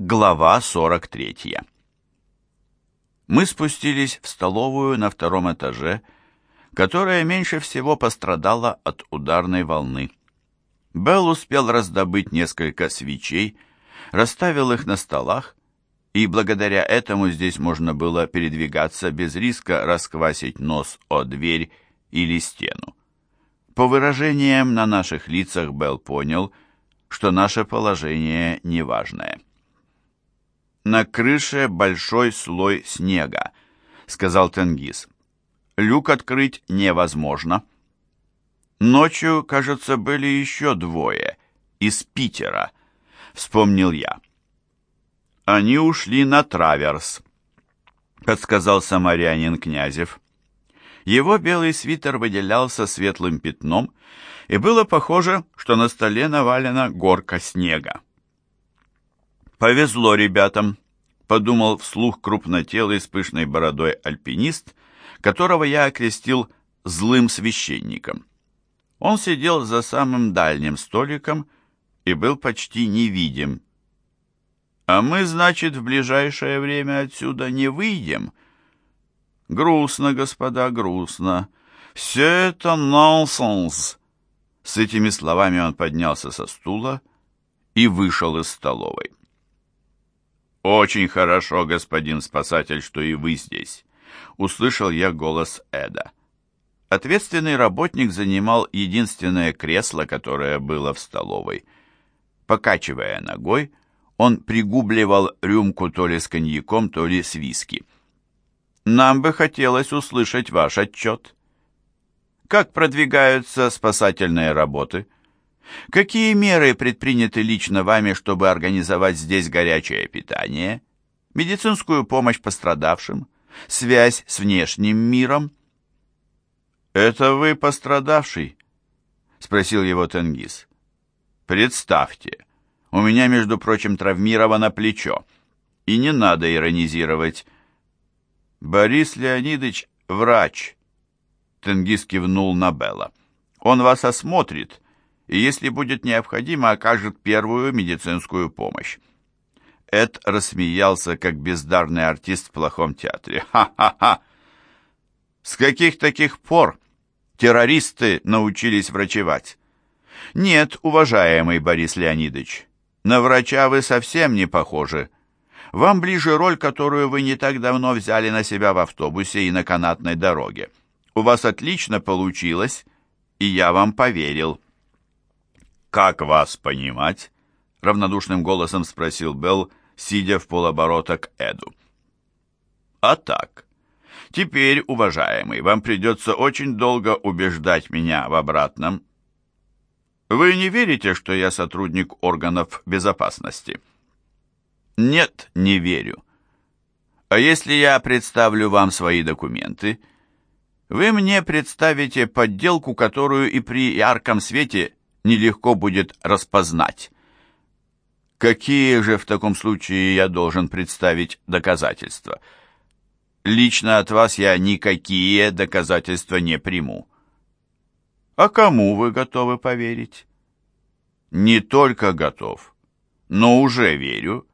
Глава 43 Мы спустились в столовую на втором этаже, которая меньше всего пострадала от ударной волны. Белл успел раздобыть несколько свечей, расставил их на столах, и благодаря этому здесь можно было передвигаться без риска расквасить нос о дверь или стену. По выражениям на наших лицах Белл понял, что наше положение неважное. «На крыше большой слой снега», — сказал Тенгиз. «Люк открыть невозможно». «Ночью, кажется, были еще двое, из Питера», — вспомнил я. «Они ушли на траверс», — подсказал самарянин Князев. Его белый свитер выделялся светлым пятном, и было похоже, что на столе навалена горка снега. «Повезло ребятам», — подумал вслух крупнотелый с пышной бородой альпинист, которого я окрестил «злым священником». Он сидел за самым дальним столиком и был почти невидим. «А мы, значит, в ближайшее время отсюда не выйдем?» «Грустно, господа, грустно. Все это нонсенс!» С этими словами он поднялся со стула и вышел из столовой. «Очень хорошо, господин спасатель, что и вы здесь», — услышал я голос Эда. Ответственный работник занимал единственное кресло, которое было в столовой. Покачивая ногой, он пригубливал рюмку то ли с коньяком, то ли с виски. «Нам бы хотелось услышать ваш отчет. Как продвигаются спасательные работы?» Какие меры предприняты лично вами, чтобы организовать здесь горячее питание, медицинскую помощь пострадавшим, связь с внешним миром? «Это вы пострадавший?» — спросил его Тенгиз. «Представьте, у меня, между прочим, травмировано плечо, и не надо иронизировать. Борис Леонидович — врач». Тенгиз кивнул на Белла. «Он вас осмотрит» и, если будет необходимо, окажет первую медицинскую помощь. Эд рассмеялся, как бездарный артист в плохом театре. «Ха-ха-ха! С каких таких пор террористы научились врачевать?» «Нет, уважаемый Борис Леонидович, на врача вы совсем не похожи. Вам ближе роль, которую вы не так давно взяли на себя в автобусе и на канатной дороге. У вас отлично получилось, и я вам поверил». «Как вас понимать?» — равнодушным голосом спросил Белл, сидя в полоборота к Эду. «А так. Теперь, уважаемый, вам придется очень долго убеждать меня в обратном. Вы не верите, что я сотрудник органов безопасности?» «Нет, не верю. А если я представлю вам свои документы, вы мне представите подделку, которую и при ярком свете нелегко будет распознать. Какие же в таком случае я должен представить доказательства? Лично от вас я никакие доказательства не приму. А кому вы готовы поверить? Не только готов, но уже верю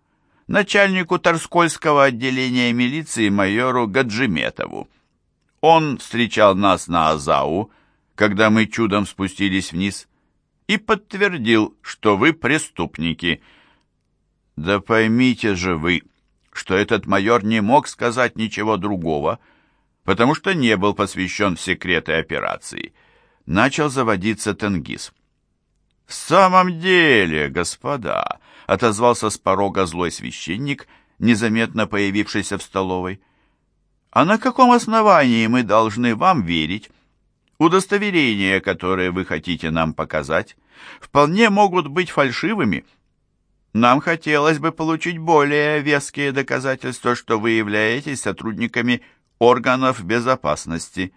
начальнику Торскольского отделения милиции майору Гаджиметову. Он встречал нас на Азау, когда мы чудом спустились вниз и подтвердил, что вы преступники. Да поймите же вы, что этот майор не мог сказать ничего другого, потому что не был посвящен в секреты операции. Начал заводиться Тенгиз. «В самом деле, господа», — отозвался с порога злой священник, незаметно появившийся в столовой, «а на каком основании мы должны вам верить?» Удостоверения, которые вы хотите нам показать, вполне могут быть фальшивыми. Нам хотелось бы получить более веские доказательства, что вы являетесь сотрудниками органов безопасности.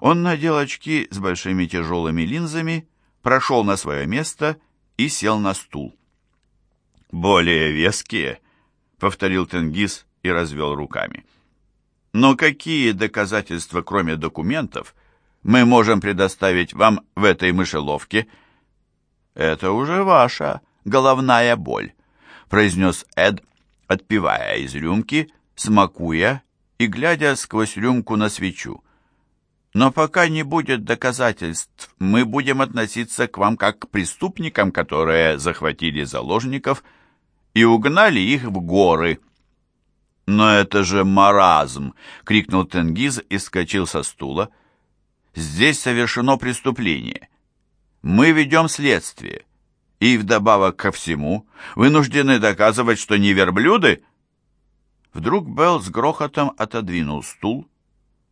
Он надел очки с большими тяжелыми линзами, прошел на свое место и сел на стул. «Более веские», — повторил Тенгиз и развел руками. «Но какие доказательства, кроме документов, — мы можем предоставить вам в этой мышеловке. Это уже ваша головная боль. произнес Эд, отпивая из рюмки, смакуя и глядя сквозь рюмку на свечу. Но пока не будет доказательств, мы будем относиться к вам как к преступникам, которые захватили заложников и угнали их в горы. Но это же маразм, крикнул Тенгиз и вскочил со стула. Здесь совершено преступление. Мы ведем следствие. И вдобавок ко всему вынуждены доказывать, что не верблюды. Вдруг Белл с грохотом отодвинул стул,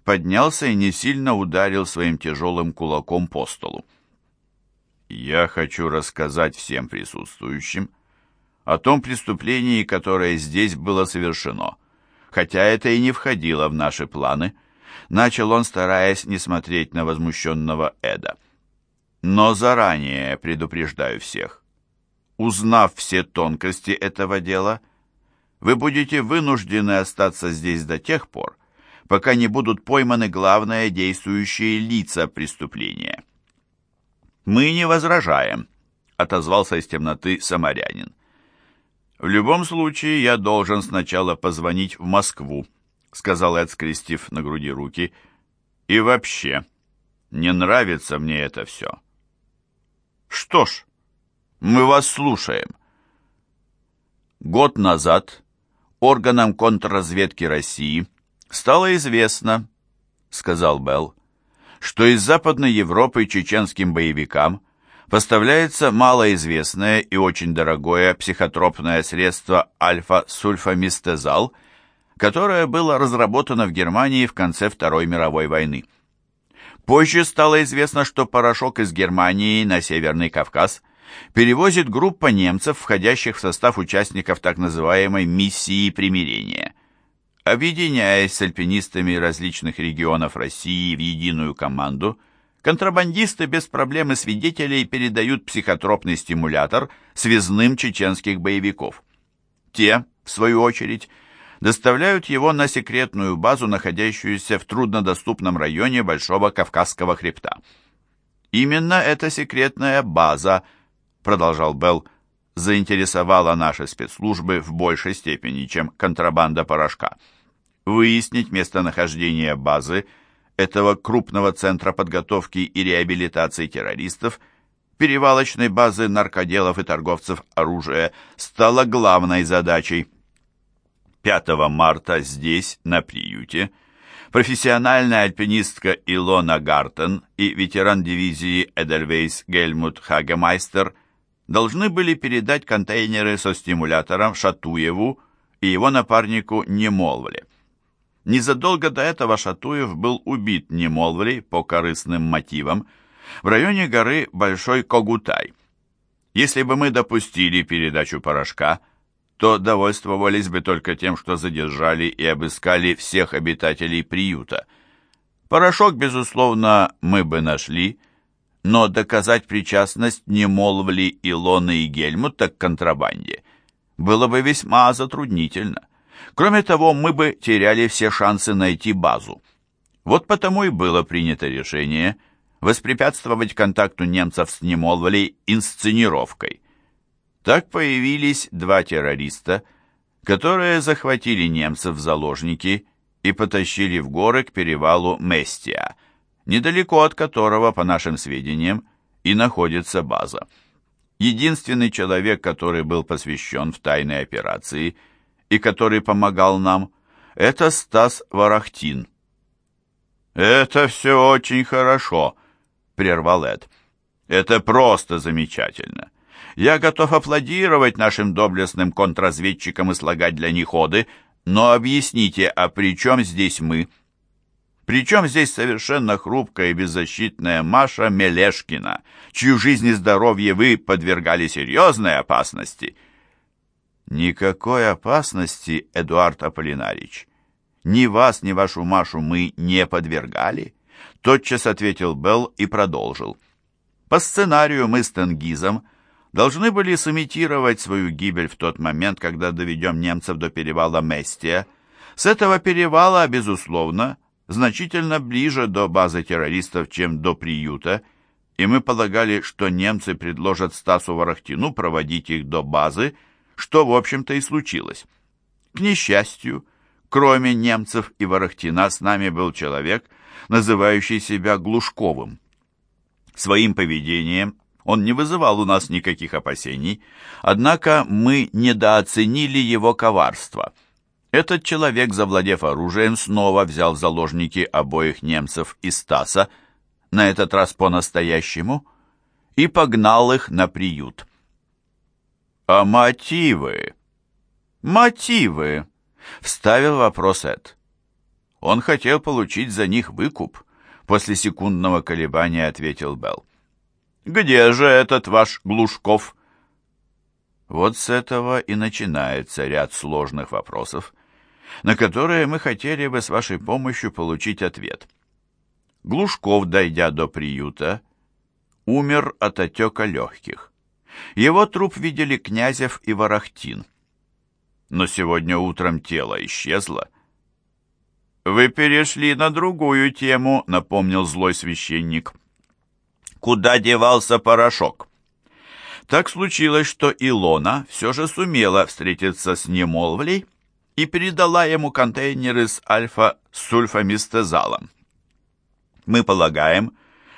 поднялся и не сильно ударил своим тяжелым кулаком по столу. «Я хочу рассказать всем присутствующим о том преступлении, которое здесь было совершено, хотя это и не входило в наши планы», начал он, стараясь не смотреть на возмущенного Эда. «Но заранее предупреждаю всех. Узнав все тонкости этого дела, вы будете вынуждены остаться здесь до тех пор, пока не будут пойманы главные действующие лица преступления. «Мы не возражаем», — отозвался из темноты самарянин. «В любом случае я должен сначала позвонить в Москву», — сказал Эд, скрестив на груди руки. «И вообще, не нравится мне это все». «Что ж, мы вас слушаем». Год назад органам контрразведки России — «Стало известно», — сказал Белл, «что из Западной Европы чеченским боевикам поставляется малоизвестное и очень дорогое психотропное средство альфа-сульфамистезал, которое было разработано в Германии в конце Второй мировой войны. Позже стало известно, что порошок из Германии на Северный Кавказ перевозит группа немцев, входящих в состав участников так называемой «миссии примирения». Объединяясь с альпинистами различных регионов России в единую команду, контрабандисты без проблем и свидетелей передают психотропный стимулятор связным чеченских боевиков. Те, в свою очередь, доставляют его на секретную базу, находящуюся в труднодоступном районе Большого Кавказского хребта. «Именно эта секретная база», — продолжал Белл, — заинтересовала наши спецслужбы в большей степени, чем контрабанда порошка выяснить местонахождение базы этого крупного центра подготовки и реабилитации террористов, перевалочной базы наркоделов и торговцев оружия, стала главной задачей. 5 марта здесь, на приюте, профессиональная альпинистка Илона Гартен и ветеран дивизии Эдельвейс Гельмут Хагемайстер должны были передать контейнеры со стимулятором Шатуеву и его напарнику Немолвле. Незадолго до этого Шатуев был убит немолвлей по корыстным мотивам в районе горы Большой Когутай. Если бы мы допустили передачу порошка, то довольствовались бы только тем, что задержали и обыскали всех обитателей приюта. Порошок, безусловно, мы бы нашли, но доказать причастность Немолвли, Илоны и Гельмута к контрабанде было бы весьма затруднительно. Кроме того, мы бы теряли все шансы найти базу. Вот потому и было принято решение воспрепятствовать контакту немцев с Немолволей инсценировкой. Так появились два террориста, которые захватили немцев в заложники и потащили в горы к перевалу Местия, недалеко от которого, по нашим сведениям, и находится база. Единственный человек, который был посвящен в тайной операции – и который помогал нам, это Стас Ворохтин. «Это все очень хорошо», — прервал Эд. «Это просто замечательно. Я готов аплодировать нашим доблестным контрразведчикам и слагать для них ходы, но объясните, а при чем здесь мы?» Причем здесь совершенно хрупкая и беззащитная Маша Мелешкина, чью жизнь и здоровье вы подвергали серьезной опасности — «Никакой опасности, Эдуард Аполлинарич. Ни вас, ни вашу Машу мы не подвергали», — тотчас ответил Белл и продолжил. «По сценарию мы с Тенгизом должны были сымитировать свою гибель в тот момент, когда доведем немцев до перевала Местия. С этого перевала, безусловно, значительно ближе до базы террористов, чем до приюта, и мы полагали, что немцы предложат Стасу Ворохтину проводить их до базы, что, в общем-то, и случилось. К несчастью, кроме немцев и Ворохтина, с нами был человек, называющий себя Глушковым. Своим поведением он не вызывал у нас никаких опасений, однако мы недооценили его коварство. Этот человек, завладев оружием, снова взял в заложники обоих немцев и Стаса, на этот раз по-настоящему, и погнал их на приют. «А мотивы?» «Мотивы», — вставил вопрос Эд. Он хотел получить за них выкуп. После секундного колебания ответил Белл. «Где же этот ваш Глушков?» Вот с этого и начинается ряд сложных вопросов, на которые мы хотели бы с вашей помощью получить ответ. Глушков, дойдя до приюта, умер от отека легких. Его труп видели Князев и Ворохтин. Но сегодня утром тело исчезло, «Вы перешли на другую тему», — напомнил злой священник. «Куда девался порошок?» Так случилось, что Илона все же сумела встретиться с Немолвлей и передала ему контейнеры с альфа-сульфамистезалом. Мы полагаем,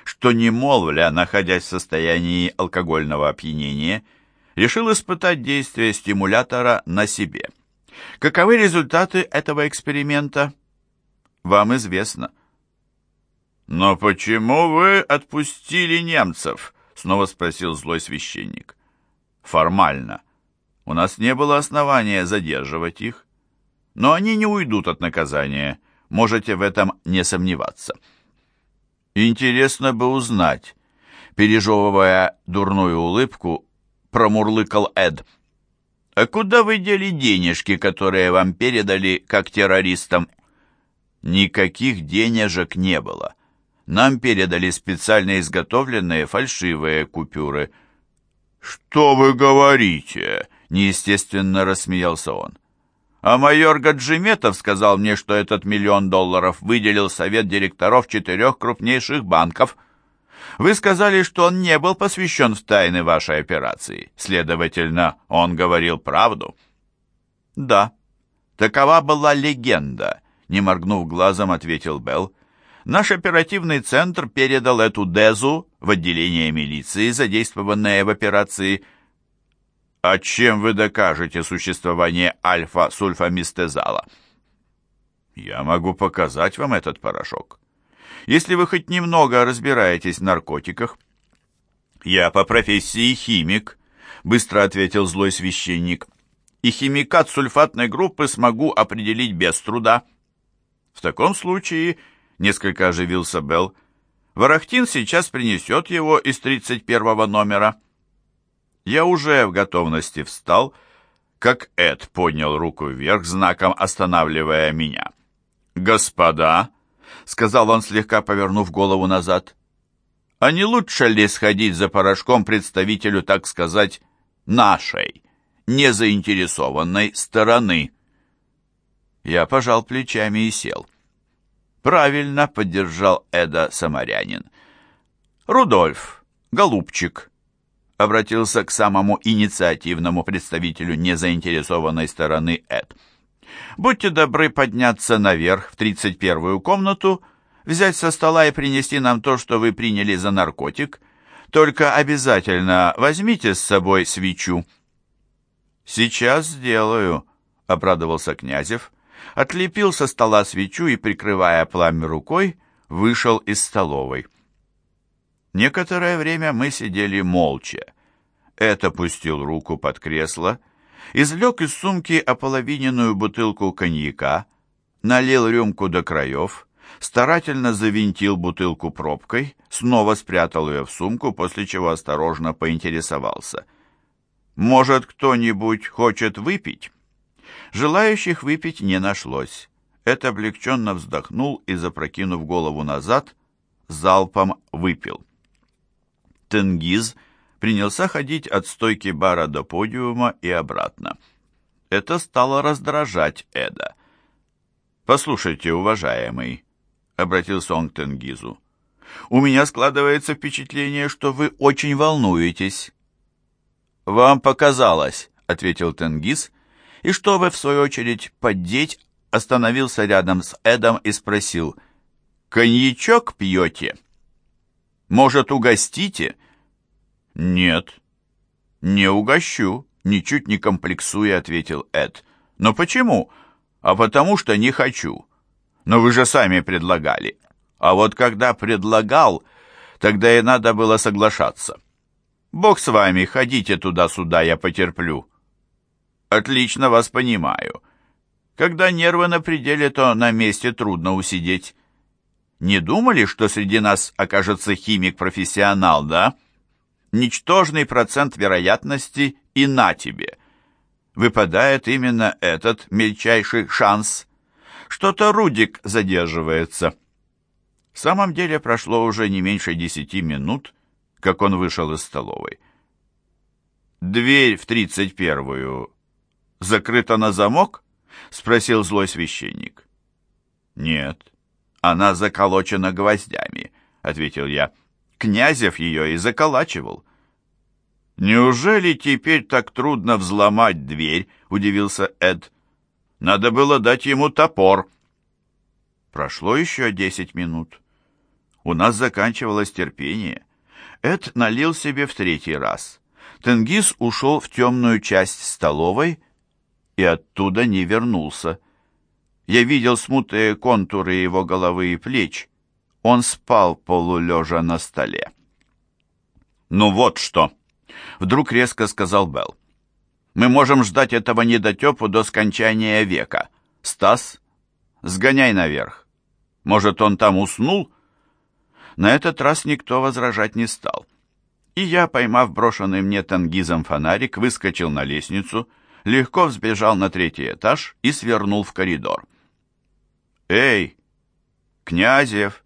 что Немолвля, находясь в состоянии алкогольного опьянения, решил испытать действие стимулятора на себе. Каковы результаты этого эксперимента? вам известно. «Но почему вы отпустили немцев?» — снова спросил злой священник. «Формально. У нас не было основания задерживать их. Но они не уйдут от наказания. Можете в этом не сомневаться». «Интересно бы узнать», — пережевывая дурную улыбку, промурлыкал Эд. «А куда вы дели денежки, которые вам передали как террористам?» Никаких денежек не было. Нам передали специально изготовленные фальшивые купюры. «Что вы говорите?» — неестественно рассмеялся он. «А майор Гаджиметов сказал мне, что этот миллион долларов выделил совет директоров четырех крупнейших банков. Вы сказали, что он не был посвящен в тайны вашей операции. Следовательно, он говорил правду». «Да, такова была легенда» не моргнув глазом, ответил Белл. Наш оперативный центр передал эту Дезу в отделение милиции, задействованное в операции. А чем вы докажете существование альфа-сульфамистезала? Я могу показать вам этот порошок. Если вы хоть немного разбираетесь в наркотиках. Я по профессии химик, быстро ответил злой священник. И химикат сульфатной группы смогу определить без труда. В таком случае, несколько оживился Белл, Ворохтин сейчас принесет его из 31 номера. Я уже в готовности встал, как Эд поднял руку вверх, знаком останавливая меня. «Господа», — сказал он, слегка повернув голову назад, — «а не лучше ли сходить за порошком представителю, так сказать, нашей, незаинтересованной стороны?» Я пожал плечами и сел. «Правильно», — поддержал Эда Самарянин. «Рудольф, голубчик», — обратился к самому инициативному представителю незаинтересованной стороны Эд. «Будьте добры подняться наверх в тридцать первую комнату, взять со стола и принести нам то, что вы приняли за наркотик. Только обязательно возьмите с собой свечу». «Сейчас сделаю», — обрадовался Князев, — отлепил со стола свечу и, прикрывая пламя рукой, вышел из столовой. Некоторое время мы сидели молча. Эд опустил руку под кресло, извлек из сумки ополовиненную бутылку коньяка, налил рюмку до краев, старательно завинтил бутылку пробкой, снова спрятал ее в сумку, после чего осторожно поинтересовался. «Может, кто-нибудь хочет выпить?» Желающих выпить не нашлось. Это облегченно вздохнул и, запрокинув голову назад, залпом выпил. Тенгиз принялся ходить от стойки бара до подиума и обратно. Это стало раздражать Эда. «Послушайте, уважаемый», — обратился он к Тенгизу, «у меня складывается впечатление, что вы очень волнуетесь». «Вам показалось», ответил Тенгиз, и чтобы, в свою очередь, поддеть, остановился рядом с Эдом и спросил, «Коньячок пьете? Может, угостите?» «Нет, не угощу», ничуть не комплексуя, ответил Эд. «Но почему?» «А потому что не хочу». «Но вы же сами предлагали». «А вот когда предлагал, тогда и надо было соглашаться». «Бог с вами, ходите туда-сюда, я потерплю». «Отлично вас понимаю. Когда нервы на пределе, то на месте трудно усидеть». «Не думали, что среди нас окажется химик-профессионал, да?» «Ничтожный процент вероятности и на тебе» выпадает именно этот мельчайший шанс. Что-то Рудик задерживается. В самом деле прошло уже не меньше десяти минут, как он вышел из столовой. «Дверь в тридцать первую закрыта на замок?» — спросил злой священник. «Нет, она заколочена гвоздями», — ответил я. «Князев ее и заколачивал». «Неужели теперь так трудно взломать дверь?» — удивился Эд. «Надо было дать ему топор». Прошло еще десять минут. У нас заканчивалось терпение. Эд налил себе в третий раз. Тенгиз ушел в темную часть столовой и оттуда не вернулся. Я видел смутные контуры его головы и плеч. Он спал полулежа на столе. «Ну вот что!» Вдруг резко сказал Белл. «Мы можем ждать этого недотепу до скончания века. Стас, сгоняй наверх. Может, он там уснул?» На этот раз никто возражать не стал. И я, поймав брошенный мне тангизом фонарик, выскочил на лестницу, легко взбежал на третий этаж и свернул в коридор. «Эй, Князев!»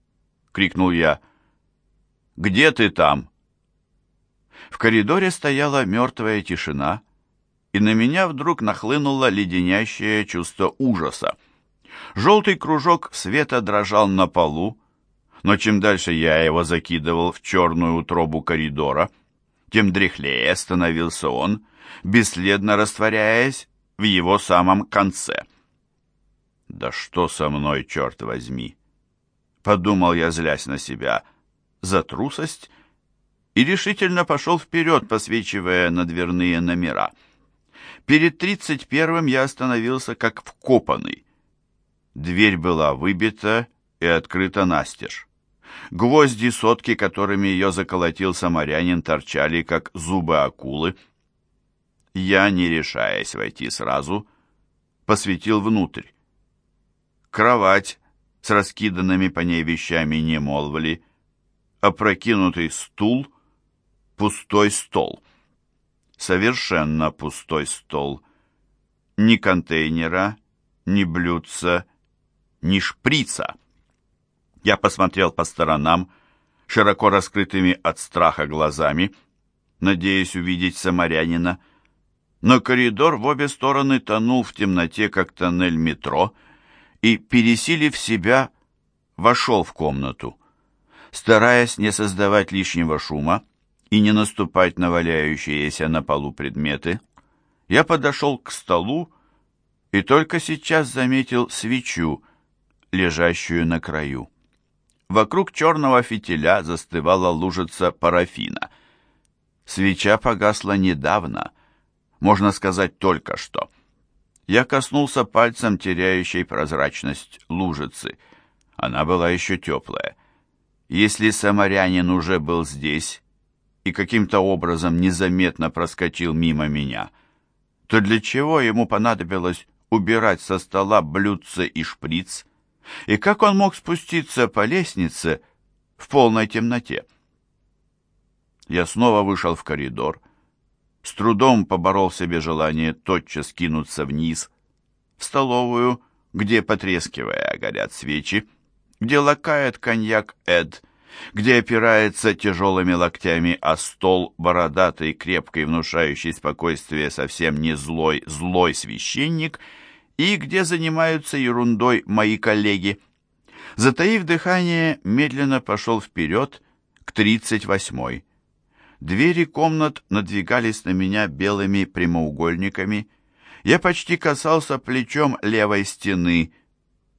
— крикнул я. «Где ты там?» В коридоре стояла мертвая тишина, и на меня вдруг нахлынуло леденящее чувство ужаса. Желтый кружок света дрожал на полу, но чем дальше я его закидывал в черную утробу коридора, тем дряхлее становился он, бесследно растворяясь в его самом конце. «Да что со мной, черт возьми!» Подумал я, злясь на себя, за трусость и решительно пошел вперед, посвечивая на дверные номера. Перед тридцать первым я остановился как вкопанный. Дверь была выбита и открыта настежь. Гвозди сотки, которыми ее заколотил самарянин, торчали, как зубы акулы. Я, не решаясь войти сразу, посветил внутрь. Кровать с раскиданными по ней вещами не молвали, опрокинутый стул — пустой стол. Совершенно пустой стол. Ни контейнера, ни блюдца, ни шприца. Я посмотрел по сторонам, широко раскрытыми от страха глазами, надеясь увидеть самарянина. Но коридор в обе стороны тонул в темноте, как тоннель метро, и, пересилив себя, вошел в комнату. Стараясь не создавать лишнего шума, и не наступать на валяющиеся на полу предметы, я подошел к столу и только сейчас заметил свечу, лежащую на краю. Вокруг черного фитиля застывала лужица парафина. Свеча погасла недавно, можно сказать, только что. Я коснулся пальцем теряющей прозрачность лужицы. Она была еще теплая. Если самарянин уже был здесь, и каким-то образом незаметно проскочил мимо меня, то для чего ему понадобилось убирать со стола блюдце и шприц? И как он мог спуститься по лестнице в полной темноте? Я снова вышел в коридор, с трудом поборол в себе желание тотчас кинуться вниз, в столовую, где, потрескивая, горят свечи, где лакает коньяк Эд, где опирается тяжелыми локтями о стол бородатый, крепкий, внушающий спокойствие совсем не злой, злой священник, и где занимаются ерундой мои коллеги. Затаив дыхание, медленно пошел вперед к тридцать восьмой. Двери комнат надвигались на меня белыми прямоугольниками. Я почти касался плечом левой стены.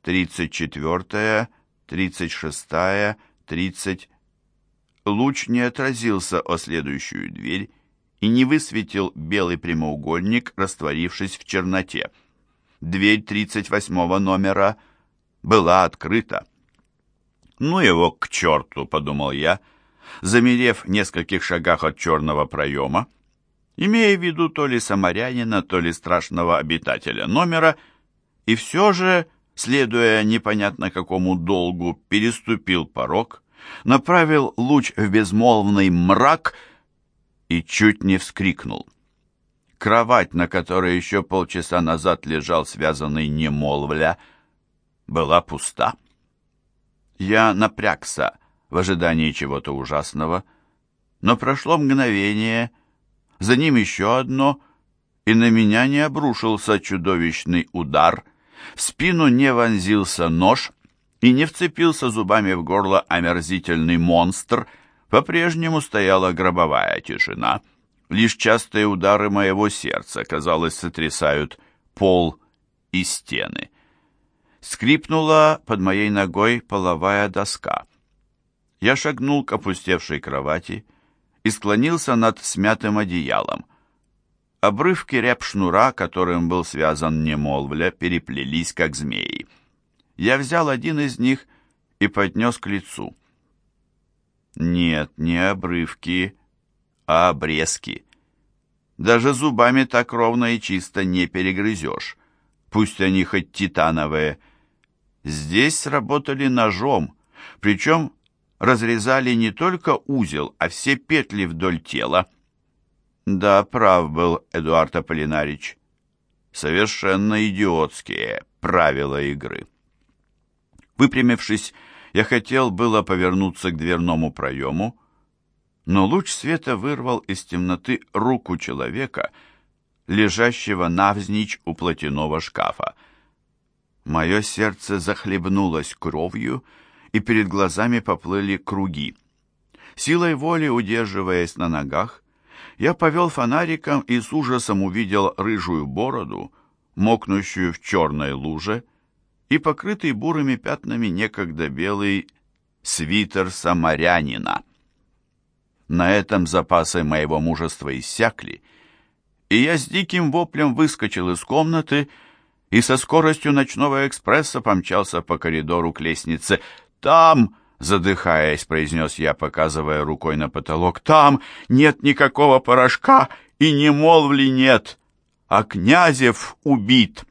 Тридцать четвертая, тридцать шестая, тридцать... Луч не отразился о следующую дверь и не высветил белый прямоугольник, растворившись в черноте. Дверь тридцать восьмого номера была открыта. «Ну его к черту!» — подумал я, замерев в нескольких шагах от черного проема, имея в виду то ли самарянина, то ли страшного обитателя номера, и все же, следуя непонятно какому долгу, переступил порог, направил луч в безмолвный мрак и чуть не вскрикнул. Кровать, на которой еще полчаса назад лежал связанный немолвля, была пуста. Я напрягся в ожидании чего-то ужасного, но прошло мгновение, за ним еще одно, и на меня не обрушился чудовищный удар, в спину не вонзился нож и не вцепился зубами в горло омерзительный монстр, по-прежнему стояла гробовая тишина. Лишь частые удары моего сердца, казалось, сотрясают пол и стены. Скрипнула под моей ногой половая доска. Я шагнул к опустевшей кровати и склонился над смятым одеялом. Обрывки ряб-шнура, которым был связан немолвля, переплелись, как змеи. Я взял один из них и поднес к лицу. Нет, не обрывки, а обрезки. Даже зубами так ровно и чисто не перегрызешь. Пусть они хоть титановые. Здесь сработали ножом, причем разрезали не только узел, а все петли вдоль тела. Да, прав был Эдуард Аполлинарич. Совершенно идиотские правила игры. Выпрямившись, я хотел было повернуться к дверному проему, но луч света вырвал из темноты руку человека, лежащего навзничь у платяного шкафа. Мое сердце захлебнулось кровью, и перед глазами поплыли круги. Силой воли, удерживаясь на ногах, я повел фонариком и с ужасом увидел рыжую бороду, мокнущую в черной луже, и покрытый бурыми пятнами некогда белый свитер самарянина. На этом запасы моего мужества иссякли, и я с диким воплем выскочил из комнаты и со скоростью ночного экспресса помчался по коридору к лестнице. «Там!» — задыхаясь, произнес я, показывая рукой на потолок. «Там нет никакого порошка и не молвли нет, а Князев убит!»